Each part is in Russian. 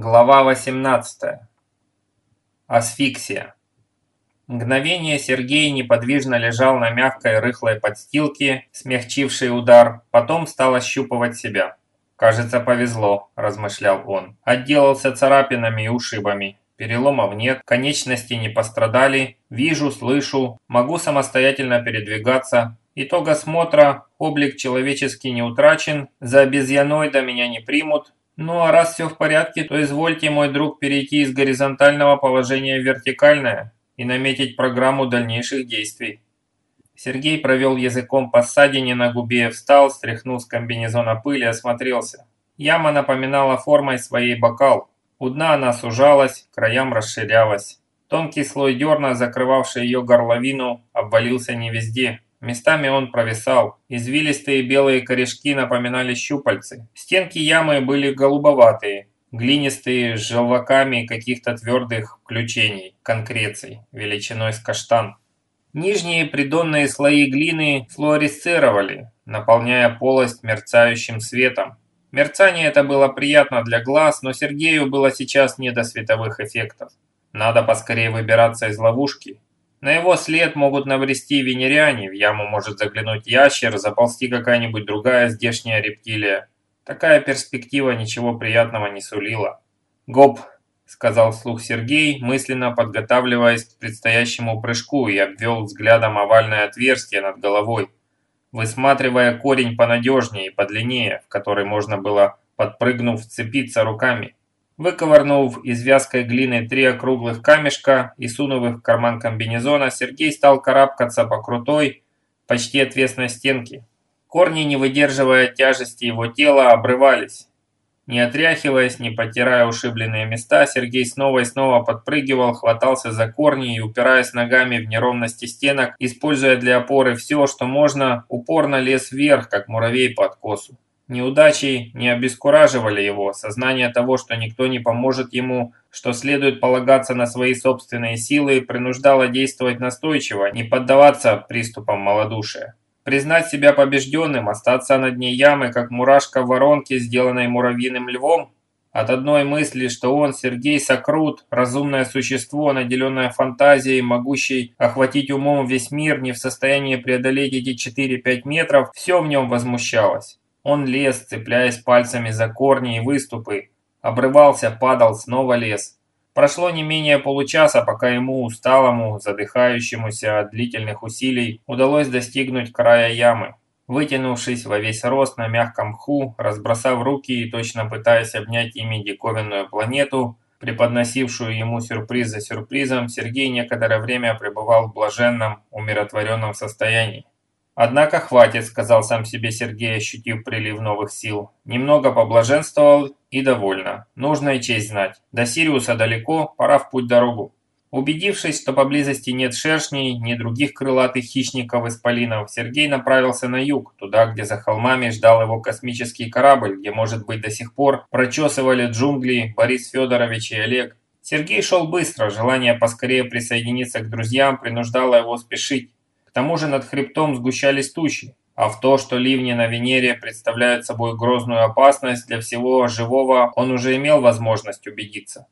Глава 18. Асфиксия. Мгновение Сергей неподвижно лежал на мягкой рыхлой подстилке, смягчившей удар, потом стал ощупывать себя. «Кажется, повезло», – размышлял он. «Отделался царапинами и ушибами. Переломов нет, конечности не пострадали, вижу, слышу, могу самостоятельно передвигаться. Итог осмотра, облик человеческий не утрачен, за обезьяноида меня не примут, ну а раз все в порядке, то извольте, мой друг, перейти из горизонтального положения в вертикальное и наметить программу дальнейших действий. Сергей провел языком по ссадине на губе, встал, стряхнул с комбинезона пыль и осмотрелся. Яма напоминала формой своей бокал. У дна она сужалась, краям расширялась. Тонкий слой дерна, закрывавший ее горловину, обвалился не везде. Местами он провисал. Извилистые белые корешки напоминали щупальцы. Стенки ямы были голубоватые, глинистые, с желваками каких-то твердых включений, конкреций, величиной с каштан. Нижние придонные слои глины флуоресцировали, наполняя полость мерцающим светом. Мерцание это было приятно для глаз, но Сергею было сейчас не до световых эффектов. Надо поскорее выбираться из ловушки, на его след могут наврести венеряне, в яму может заглянуть ящер, заползти какая-нибудь другая здешняя рептилия. Такая перспектива ничего приятного не сулила. «Гоп», — сказал вслух Сергей, мысленно подготавливаясь к предстоящему прыжку и обвел взглядом овальное отверстие над головой, высматривая корень понадежнее и подлиннее, в который можно было, подпрыгнув, вцепиться руками. Выковырнув из вязкой глины три округлых камешка и сунув их в карман комбинезона, Сергей стал карабкаться по крутой, почти отвесной стенке. Корни, не выдерживая тяжести его тела, обрывались. Не отряхиваясь, не потирая ушибленные места, Сергей снова и снова подпрыгивал, хватался за корни и, упираясь ногами в неровности стенок, используя для опоры все, что можно, упорно лез вверх, как муравей по откосу. Неудачи не обескураживали его, сознание того, что никто не поможет ему, что следует полагаться на свои собственные силы, принуждало действовать настойчиво, не поддаваться приступам малодушия. Признать себя побежденным, остаться на дне ямы, как мурашка в воронке, сделанной муравьиным львом? От одной мысли, что он, Сергей Сокрут, разумное существо, наделенное фантазией, могущий охватить умом весь мир, не в состоянии преодолеть эти 4-5 метров, все в нем возмущалось. Он лез, цепляясь пальцами за корни и выступы, обрывался, падал, снова лез. Прошло не менее получаса, пока ему, усталому, задыхающемуся от длительных усилий, удалось достигнуть края ямы. Вытянувшись во весь рост на мягком мху, разбросав руки и точно пытаясь обнять ими диковинную планету, преподносившую ему сюрприз за сюрпризом, Сергей некоторое время пребывал в блаженном, умиротворенном состоянии. «Однако хватит», – сказал сам себе Сергей, ощутив прилив новых сил. Немного поблаженствовал и довольно. Нужно и честь знать. До Сириуса далеко, пора в путь-дорогу. Убедившись, что поблизости нет шершней, ни других крылатых хищников-исполинов, Сергей направился на юг, туда, где за холмами ждал его космический корабль, где, может быть, до сих пор прочесывали джунгли Борис Федорович и Олег. Сергей шел быстро, желание поскорее присоединиться к друзьям принуждало его спешить. Тому же над хребтом сгущались тучи, а в то, что ливни на Венере представляют собой грозную опасность для всего живого, он уже имел возможность убедиться.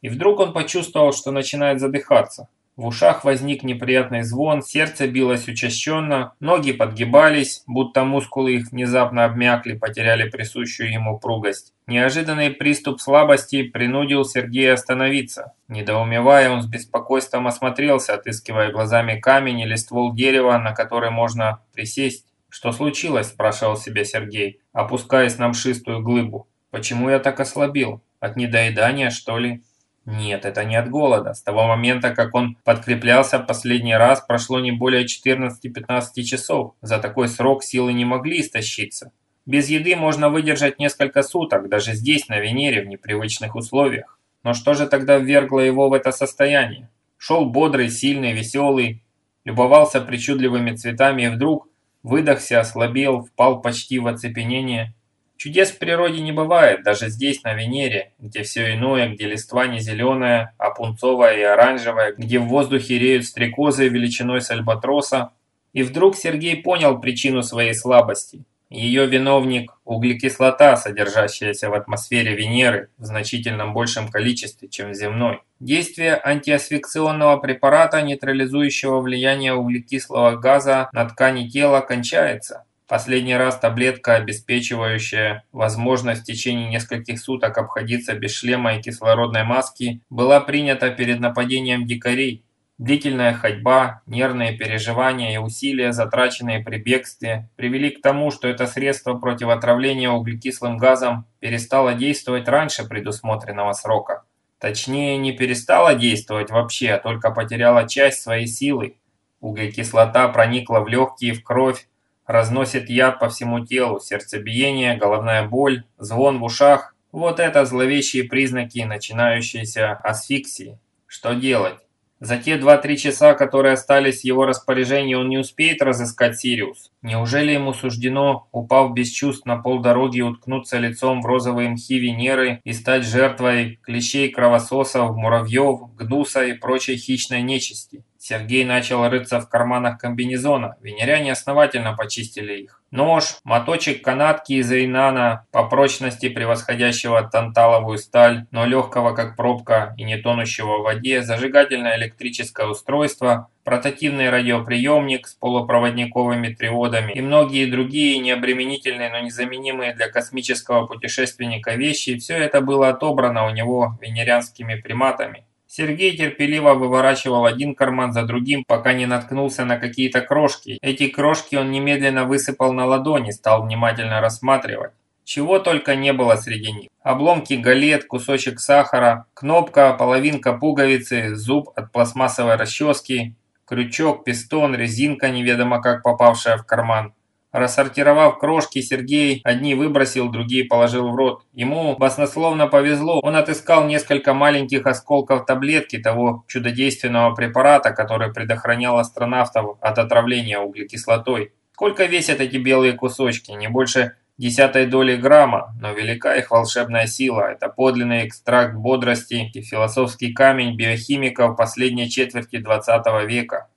И вдруг он почувствовал, что начинает задыхаться. В ушах возник неприятный звон, сердце билось учащенно, ноги подгибались, будто мускулы их внезапно обмякли, потеряли присущую ему пругость. Неожиданный приступ слабости принудил Сергея остановиться. Недоумевая, он с беспокойством осмотрелся, отыскивая глазами камень или ствол дерева, на который можно присесть. «Что случилось?» – спрашивал себя Сергей, опускаясь на мшистую глыбу. «Почему я так ослабил? От недоедания, что ли?» Нет, это не от голода. С того момента, как он подкреплялся последний раз, прошло не более 14-15 часов. За такой срок силы не могли истощиться. Без еды можно выдержать несколько суток, даже здесь, на Венере, в непривычных условиях. Но что же тогда ввергло его в это состояние? Шел бодрый, сильный, веселый, любовался причудливыми цветами и вдруг выдохся, ослабел, впал почти в оцепенение – Чудес в природе не бывает, даже здесь, на Венере, где все иное, где листва не зеленая, а пунцовая и оранжевая, где в воздухе реют стрекозы величиной с альбатроса. И вдруг Сергей понял причину своей слабости. Ее виновник – углекислота, содержащаяся в атмосфере Венеры в значительном большем количестве, чем в земной. Действие антиасфикционного препарата, нейтрализующего влияние углекислого газа на ткани тела, кончается. Последний раз таблетка, обеспечивающая возможность в течение нескольких суток обходиться без шлема и кислородной маски, была принята перед нападением дикарей. Длительная ходьба, нервные переживания и усилия, затраченные при бегстве, привели к тому, что это средство против отравления углекислым газом перестало действовать раньше предусмотренного срока. Точнее, не перестало действовать вообще, а только потеряла часть своей силы. Углекислота проникла в легкие, в кровь, разносит яд по всему телу, сердцебиение, головная боль, звон в ушах. Вот это зловещие признаки начинающейся асфиксии. Что делать? За те 2-3 часа, которые остались в его распоряжении, он не успеет разыскать Сириус. Неужели ему суждено, упав без чувств на полдороги, уткнуться лицом в розовые мхи Венеры и стать жертвой клещей кровососов, муравьев, гнуса и прочей хищной нечисти? Сергей начал рыться в карманах комбинезона. Венеряне основательно почистили их. Нож, моточек канатки из Эйнана, по прочности превосходящего танталовую сталь, но легкого как пробка и не тонущего в воде, зажигательное электрическое устройство, портативный радиоприемник с полупроводниковыми триодами и многие другие необременительные, но незаменимые для космического путешественника вещи, все это было отобрано у него венерянскими приматами. Сергей терпеливо выворачивал один карман за другим, пока не наткнулся на какие-то крошки. Эти крошки он немедленно высыпал на ладони, стал внимательно рассматривать. Чего только не было среди них. Обломки галет, кусочек сахара, кнопка, половинка пуговицы, зуб от пластмассовой расчески, крючок, пистон, резинка, неведомо как попавшая в карман. Рассортировав крошки, Сергей одни выбросил, другие положил в рот. Ему баснословно повезло, он отыскал несколько маленьких осколков таблетки того чудодейственного препарата, который предохранял астронавтов от отравления углекислотой. Сколько весят эти белые кусочки? Не больше десятой доли грамма, но велика их волшебная сила. Это подлинный экстракт бодрости и философский камень биохимиков последней четверти 20 века.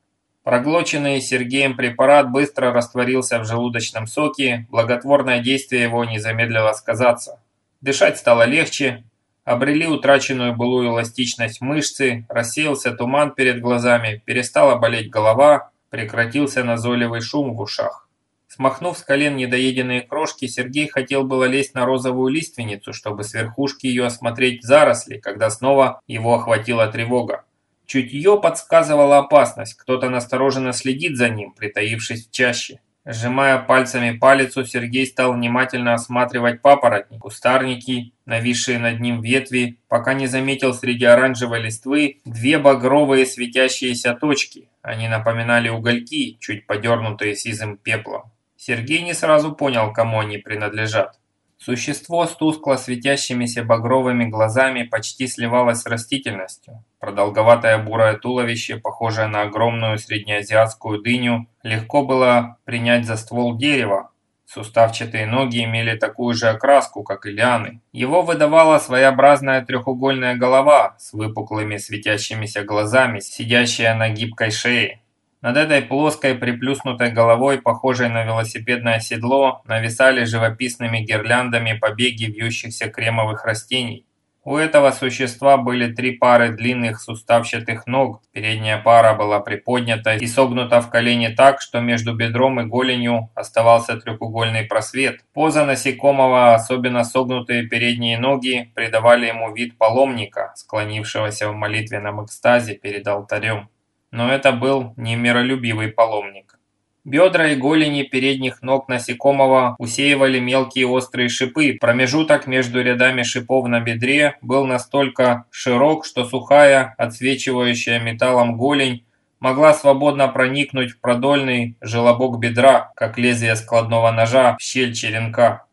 Проглоченный Сергеем препарат быстро растворился в желудочном соке, благотворное действие его не замедлило сказаться. Дышать стало легче, обрели утраченную былую эластичность мышцы, рассеялся туман перед глазами, перестала болеть голова, прекратился назойливый шум в ушах. Смахнув с колен недоеденные крошки, Сергей хотел было лезть на розовую лиственницу, чтобы с верхушки ее осмотреть заросли, когда снова его охватила тревога. Чутье подсказывало опасность, кто-то настороженно следит за ним, притаившись в чаще. Сжимая пальцами палицу, Сергей стал внимательно осматривать папоротник, кустарники, нависшие над ним ветви, пока не заметил среди оранжевой листвы две багровые светящиеся точки. Они напоминали угольки, чуть подернутые сизым пеплом. Сергей не сразу понял, кому они принадлежат. Существо с тускло светящимися багровыми глазами почти сливалось с растительностью. Продолговатое бурое туловище, похожее на огромную среднеазиатскую дыню, легко было принять за ствол дерева. Суставчатые ноги имели такую же окраску, как и лианы. Его выдавала своеобразная трехугольная голова с выпуклыми светящимися глазами, сидящая на гибкой шее. Над этой плоской приплюснутой головой, похожей на велосипедное седло, нависали живописными гирляндами побеги вьющихся кремовых растений. У этого существа были три пары длинных суставчатых ног, передняя пара была приподнята и согнута в колени так, что между бедром и голенью оставался треугольный просвет. Поза насекомого, особенно согнутые передние ноги, придавали ему вид паломника, склонившегося в молитвенном экстазе перед алтарем но это был не миролюбивый паломник. Бедра и голени передних ног насекомого усеивали мелкие острые шипы. Промежуток между рядами шипов на бедре был настолько широк, что сухая, отсвечивающая металлом голень могла свободно проникнуть в продольный желобок бедра, как лезвие складного ножа в щель черенка.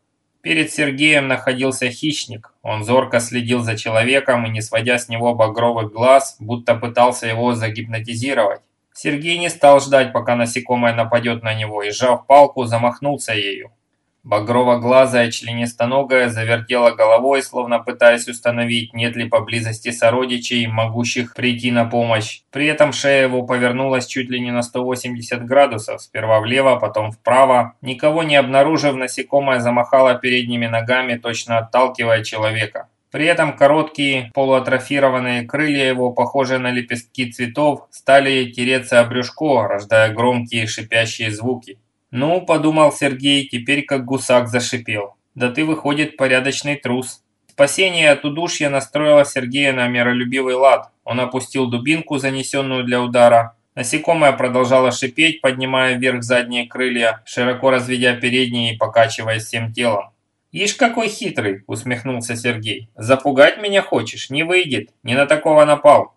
Перед Сергеем находился хищник. Он зорко следил за человеком и, не сводя с него багровых глаз, будто пытался его загипнотизировать. Сергей не стал ждать, пока насекомое нападет на него, и, сжав палку, замахнулся ею. Багрово-глазая членистоногая завертела головой, словно пытаясь установить, нет ли поблизости сородичей, могущих прийти на помощь. При этом шея его повернулась чуть ли не на 180 градусов, сперва влево, потом вправо. Никого не обнаружив, насекомое замахало передними ногами, точно отталкивая человека. При этом короткие полуатрофированные крылья его, похожие на лепестки цветов, стали тереться о брюшко, рождая громкие шипящие звуки. «Ну, — подумал Сергей, — теперь как гусак зашипел. Да ты, выходит, порядочный трус». Спасение от удушья настроило Сергея на миролюбивый лад. Он опустил дубинку, занесенную для удара. Насекомое продолжало шипеть, поднимая вверх задние крылья, широко разведя передние и покачиваясь всем телом. «Ишь, какой хитрый!» – усмехнулся Сергей. «Запугать меня хочешь? Не выйдет. Не на такого напал».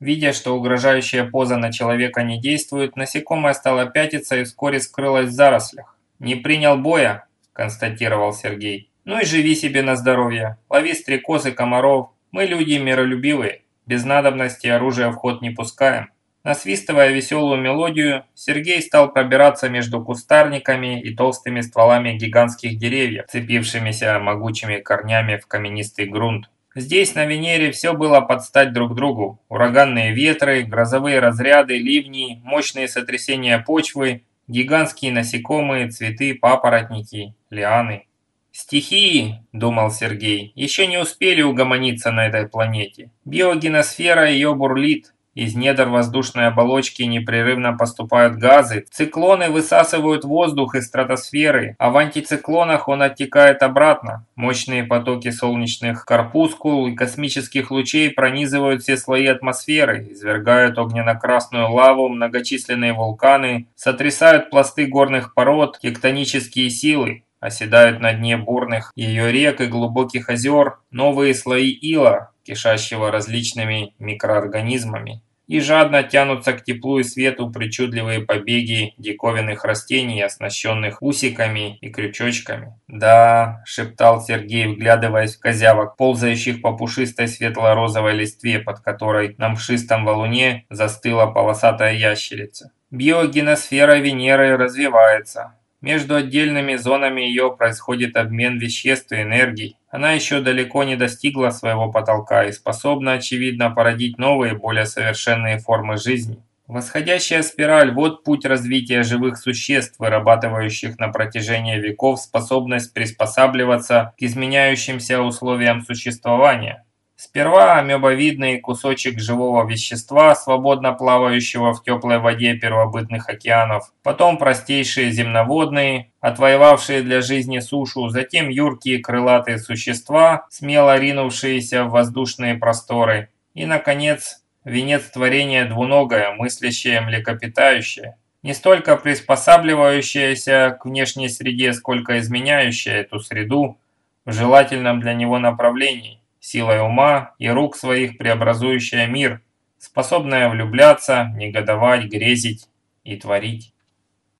Видя, что угрожающая поза на человека не действует, насекомое стало пятиться и вскоре скрылось в зарослях. «Не принял боя?» – констатировал Сергей. «Ну и живи себе на здоровье. Лови стрекоз и комаров. Мы люди миролюбивые. Без надобности оружия в ход не пускаем». Насвистывая веселую мелодию, Сергей стал пробираться между кустарниками и толстыми стволами гигантских деревьев, цепившимися могучими корнями в каменистый грунт. Здесь, на Венере, все было под стать друг другу. Ураганные ветры, грозовые разряды, ливни, мощные сотрясения почвы, гигантские насекомые, цветы, папоротники, лианы. «Стихии», – думал Сергей, – «еще не успели угомониться на этой планете. Биогеносфера ее бурлит, из недр воздушной оболочки непрерывно поступают газы, циклоны высасывают воздух из стратосферы, а в антициклонах он оттекает обратно. Мощные потоки солнечных корпускул и космических лучей пронизывают все слои атмосферы, извергают огненно-красную лаву, многочисленные вулканы, сотрясают пласты горных пород, тектонические силы, оседают на дне бурных ее рек и глубоких озер новые слои ила, кишащего различными микроорганизмами, и жадно тянутся к теплу и свету причудливые побеги диковинных растений, оснащенных усиками и крючочками. «Да», – шептал Сергей, вглядываясь в козявок, ползающих по пушистой светло-розовой листве, под которой на мшистом валуне застыла полосатая ящерица. Биогеносфера Венеры развивается. Между отдельными зонами ее происходит обмен веществ и энергий. Она еще далеко не достигла своего потолка и способна, очевидно, породить новые, более совершенные формы жизни. Восходящая спираль – вот путь развития живых существ, вырабатывающих на протяжении веков способность приспосабливаться к изменяющимся условиям существования. Сперва амебовидный кусочек живого вещества, свободно плавающего в теплой воде первобытных океанов, потом простейшие земноводные, отвоевавшие для жизни сушу, затем юркие крылатые существа, смело ринувшиеся в воздушные просторы, и, наконец, венец творения двуногое, мыслящее млекопитающее, не столько приспосабливающееся к внешней среде, сколько изменяющее эту среду в желательном для него направлении силой ума и рук своих преобразующая мир, способная влюбляться, негодовать, грезить и творить.